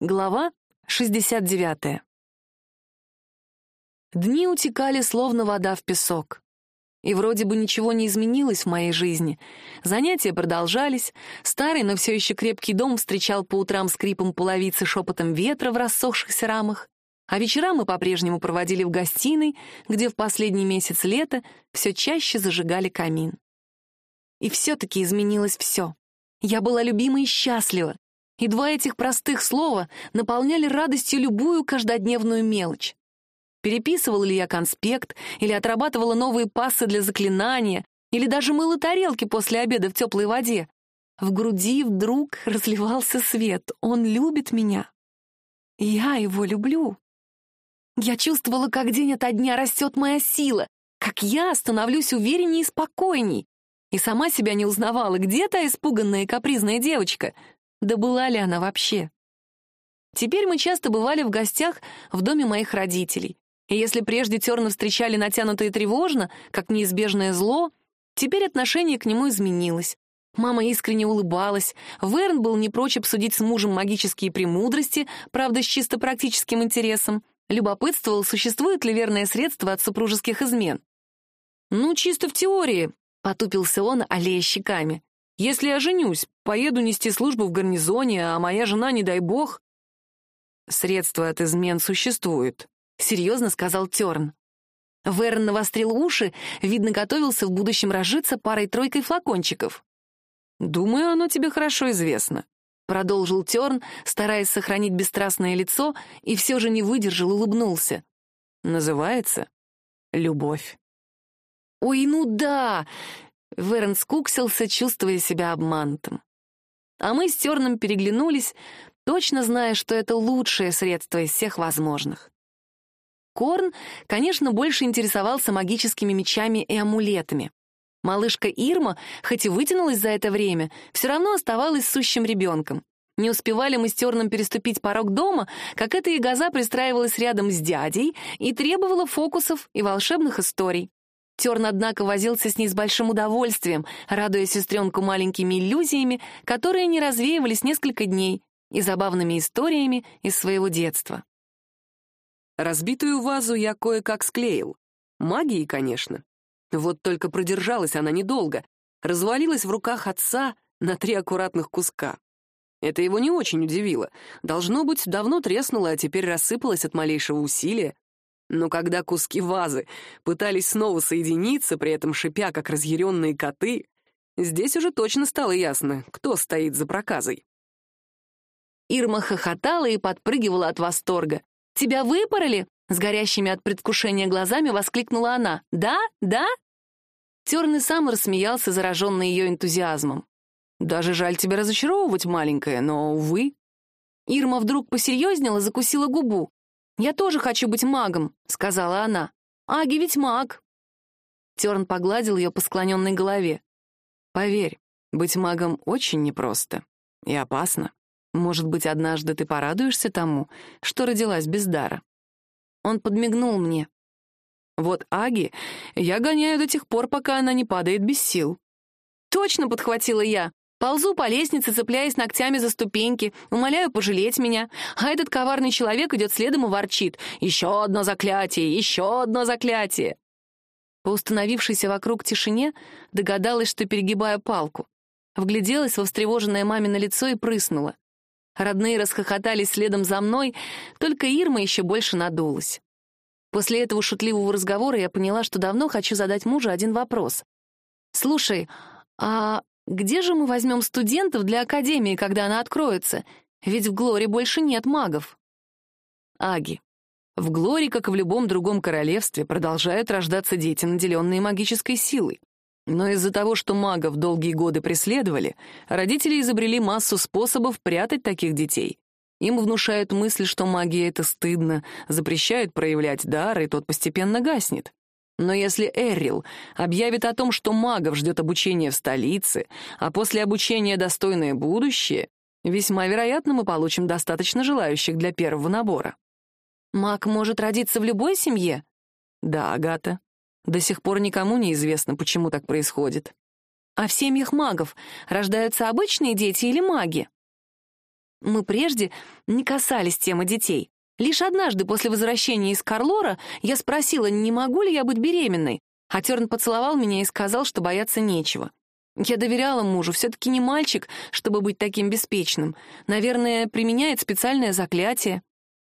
Глава 69. Дни утекали, словно вода в песок. И вроде бы ничего не изменилось в моей жизни. Занятия продолжались, старый, но все еще крепкий дом встречал по утрам скрипом половицы шепотом ветра в рассохшихся рамах, а вечера мы по-прежнему проводили в гостиной, где в последний месяц лета все чаще зажигали камин. И все-таки изменилось все. Я была любима и счастлива, и два этих простых слова наполняли радостью любую каждодневную мелочь. Переписывала ли я конспект, или отрабатывала новые пассы для заклинания, или даже мыла тарелки после обеда в теплой воде. В груди вдруг разливался свет. Он любит меня. Я его люблю. Я чувствовала, как день ото дня растет моя сила, как я становлюсь уверенней и спокойней. И сама себя не узнавала, где та испуганная и капризная девочка — да была ли она вообще? Теперь мы часто бывали в гостях в доме моих родителей. И если прежде Терна встречали натянуто и тревожно, как неизбежное зло, теперь отношение к нему изменилось. Мама искренне улыбалась. Верн был не прочь обсудить с мужем магические премудрости, правда, с чисто практическим интересом. Любопытствовал, существует ли верное средство от супружеских измен. «Ну, чисто в теории», — потупился он, аллея щеками. Если я женюсь, поеду нести службу в гарнизоне, а моя жена, не дай бог...» «Средства от измен существуют», — серьезно сказал Терн. Верн навострил уши, видно, готовился в будущем разжиться парой-тройкой флакончиков. «Думаю, оно тебе хорошо известно», — продолжил Терн, стараясь сохранить бесстрастное лицо, и все же не выдержал, улыбнулся. «Называется «Любовь». «Ой, ну да! Верн скуксился, чувствуя себя обманутым. А мы с Терном переглянулись, точно зная, что это лучшее средство из всех возможных. Корн, конечно, больше интересовался магическими мечами и амулетами. Малышка Ирма, хоть и вытянулась за это время, все равно оставалась сущим ребенком. Не успевали мы с Терном переступить порог дома, как эта ягоза пристраивалась рядом с дядей и требовала фокусов и волшебных историй. Терн, однако, возился с ней с большим удовольствием, радуя сестренку маленькими иллюзиями, которые не развеивались несколько дней, и забавными историями из своего детства. Разбитую вазу я кое-как склеил. Магией, конечно. Вот только продержалась она недолго. Развалилась в руках отца на три аккуратных куска. Это его не очень удивило. Должно быть, давно треснуло, а теперь рассыпалось от малейшего усилия. Но когда куски вазы пытались снова соединиться, при этом шипя, как разъяренные коты, здесь уже точно стало ясно, кто стоит за проказой. Ирма хохотала и подпрыгивала от восторга. «Тебя выпороли?» — с горящими от предвкушения глазами воскликнула она. «Да? Да?» Терный сам рассмеялся, зараженный ее энтузиазмом. «Даже жаль тебя разочаровывать, маленькая, но, увы». Ирма вдруг посерьезнела, закусила губу. «Я тоже хочу быть магом», — сказала она. «Аги ведь маг». Терн погладил ее по склоненной голове. «Поверь, быть магом очень непросто и опасно. Может быть, однажды ты порадуешься тому, что родилась без дара». Он подмигнул мне. «Вот Аги я гоняю до тех пор, пока она не падает без сил». «Точно!» — подхватила я. Ползу по лестнице, цепляясь ногтями за ступеньки, умоляю пожалеть меня, а этот коварный человек идет следом и ворчит. «Еще одно заклятие! Еще одно заклятие!» По установившейся вокруг тишине догадалась, что перегибаю палку. Вгляделась во встревоженное мамино лицо и прыснула. Родные расхохотались следом за мной, только Ирма еще больше надулась. После этого шутливого разговора я поняла, что давно хочу задать мужу один вопрос. «Слушай, а где же мы возьмем студентов для Академии, когда она откроется? Ведь в Глоре больше нет магов. Аги. В Глоре, как и в любом другом королевстве, продолжают рождаться дети, наделенные магической силой. Но из-за того, что магов долгие годы преследовали, родители изобрели массу способов прятать таких детей. Им внушают мысль, что магия — это стыдно, запрещают проявлять дар, и тот постепенно гаснет. Но если Эррил объявит о том, что магов ждет обучение в столице, а после обучения достойное будущее, весьма вероятно, мы получим достаточно желающих для первого набора. Маг может родиться в любой семье? Да, Агата. До сих пор никому не известно, почему так происходит. А в семьях магов рождаются обычные дети или маги? Мы прежде не касались темы детей. Лишь однажды после возвращения из Карлора я спросила, не могу ли я быть беременной, а Терн поцеловал меня и сказал, что бояться нечего. Я доверяла мужу, все-таки не мальчик, чтобы быть таким беспечным. Наверное, применяет специальное заклятие.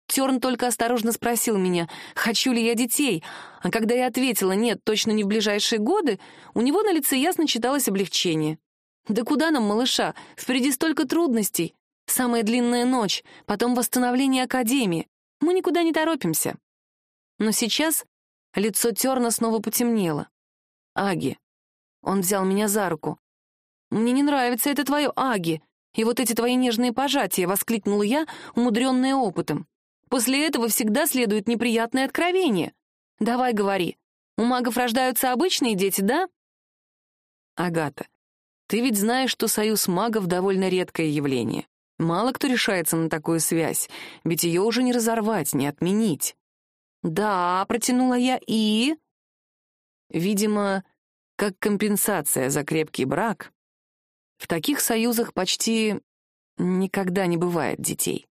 Терн только осторожно спросил меня, хочу ли я детей, а когда я ответила «нет, точно не в ближайшие годы», у него на лице ясно читалось облегчение. «Да куда нам, малыша? Впереди столько трудностей. Самая длинная ночь, потом восстановление Академии. Мы никуда не торопимся». Но сейчас лицо Терна снова потемнело. «Аги». Он взял меня за руку. «Мне не нравится это твое Аги, и вот эти твои нежные пожатия», — воскликнула я, умудренная опытом. После этого всегда следует неприятное откровение. Давай говори. У магов рождаются обычные дети, да? Агата, ты ведь знаешь, что союз магов — довольно редкое явление. Мало кто решается на такую связь, ведь ее уже не разорвать, не отменить. Да, протянула я, и... Видимо, как компенсация за крепкий брак, в таких союзах почти никогда не бывает детей.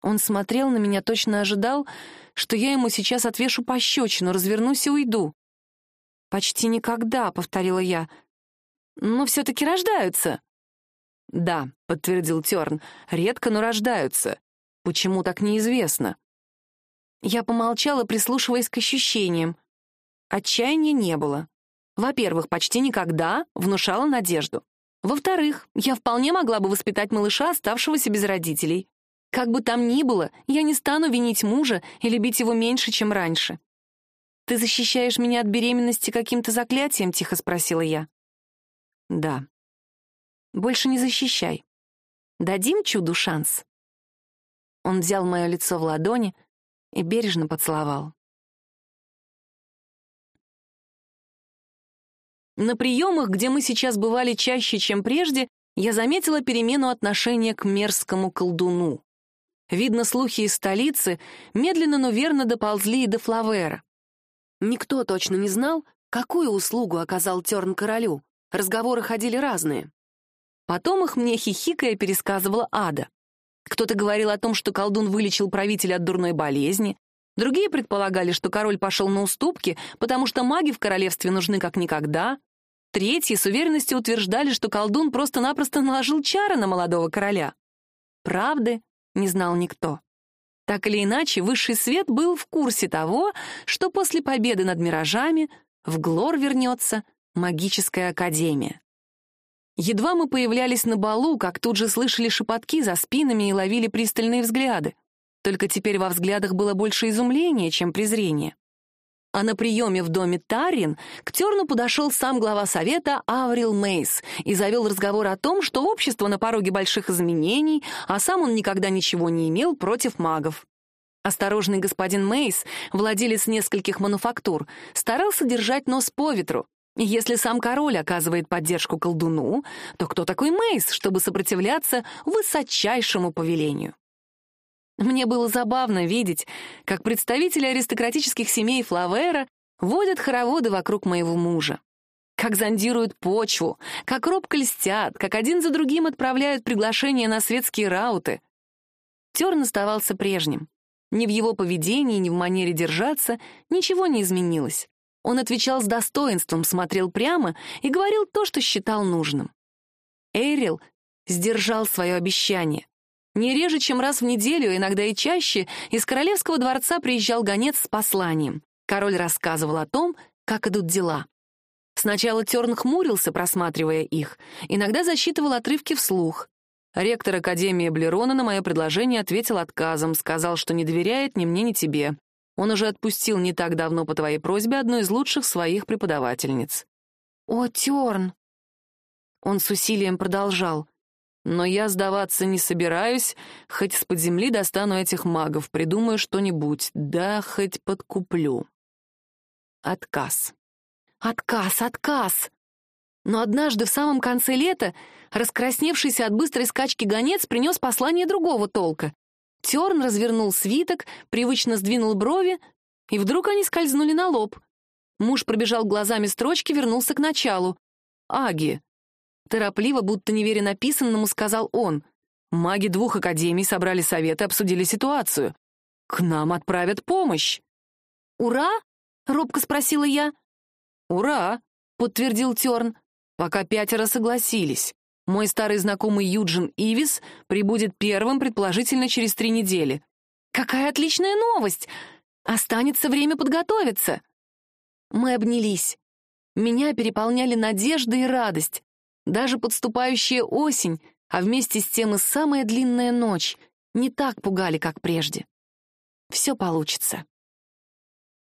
Он смотрел на меня, точно ожидал, что я ему сейчас отвешу пощечину, развернусь и уйду. «Почти никогда», — повторила я. «Но все-таки рождаются». «Да», — подтвердил Терн, — «редко, но рождаются. Почему так неизвестно?» Я помолчала, прислушиваясь к ощущениям. Отчаяния не было. Во-первых, почти никогда внушала надежду. Во-вторых, я вполне могла бы воспитать малыша, оставшегося без родителей. Как бы там ни было, я не стану винить мужа и любить его меньше, чем раньше. «Ты защищаешь меня от беременности каким-то заклятием?» — тихо спросила я. «Да». «Больше не защищай. Дадим чуду шанс». Он взял мое лицо в ладони и бережно поцеловал. На приемах, где мы сейчас бывали чаще, чем прежде, я заметила перемену отношения к мерзкому колдуну. Видно, слухи из столицы медленно, но верно доползли и до Флавера. Никто точно не знал, какую услугу оказал Терн королю. Разговоры ходили разные. Потом их мне хихикая пересказывала Ада. Кто-то говорил о том, что колдун вылечил правителя от дурной болезни, другие предполагали, что король пошел на уступки, потому что маги в королевстве нужны как никогда, третьи с уверенностью утверждали, что колдун просто-напросто наложил чары на молодого короля. Правды не знал никто. Так или иначе, высший свет был в курсе того, что после победы над миражами в Глор вернется магическая академия. Едва мы появлялись на балу, как тут же слышали шепотки за спинами и ловили пристальные взгляды. Только теперь во взглядах было больше изумления, чем презрения. А на приеме в доме Таррин к Терну подошел сам глава совета Аврил Мейс и завел разговор о том, что общество на пороге больших изменений, а сам он никогда ничего не имел против магов. Осторожный господин Мейс, владелец нескольких мануфактур, старался держать нос по ветру. Если сам король оказывает поддержку колдуну, то кто такой Мейс, чтобы сопротивляться высочайшему повелению? Мне было забавно видеть, как представители аристократических семей Флавера водят хороводы вокруг моего мужа. Как зондируют почву, как робко льстят, как один за другим отправляют приглашения на светские рауты. Терн оставался прежним. Ни в его поведении, ни в манере держаться ничего не изменилось. Он отвечал с достоинством, смотрел прямо и говорил то, что считал нужным. Эйрил сдержал свое обещание. Не реже, чем раз в неделю, иногда и чаще, из королевского дворца приезжал гонец с посланием. Король рассказывал о том, как идут дела. Сначала Терн хмурился, просматривая их, иногда засчитывал отрывки вслух. Ректор Академии Блерона на мое предложение ответил отказом, сказал, что не доверяет ни мне, ни тебе. Он уже отпустил не так давно по твоей просьбе одну из лучших своих преподавательниц. «О, Терн!» Он с усилием продолжал. Но я сдаваться не собираюсь, хоть с-под земли достану этих магов, придумаю что-нибудь, да хоть подкуплю. Отказ. Отказ, отказ! Но однажды в самом конце лета раскрасневшийся от быстрой скачки гонец принес послание другого толка. Терн развернул свиток, привычно сдвинул брови, и вдруг они скользнули на лоб. Муж пробежал глазами строчки, вернулся к началу. «Аги, Торопливо, будто не веря написанному, сказал он. Маги двух академий собрали совет и обсудили ситуацию. К нам отправят помощь. «Ура?» — робко спросила я. «Ура!» — подтвердил Терн. Пока пятеро согласились. Мой старый знакомый Юджин Ивис прибудет первым, предположительно, через три недели. «Какая отличная новость! Останется время подготовиться!» Мы обнялись. Меня переполняли надежда и радость. Даже подступающая осень, а вместе с тем и самая длинная ночь, не так пугали, как прежде. Все получится.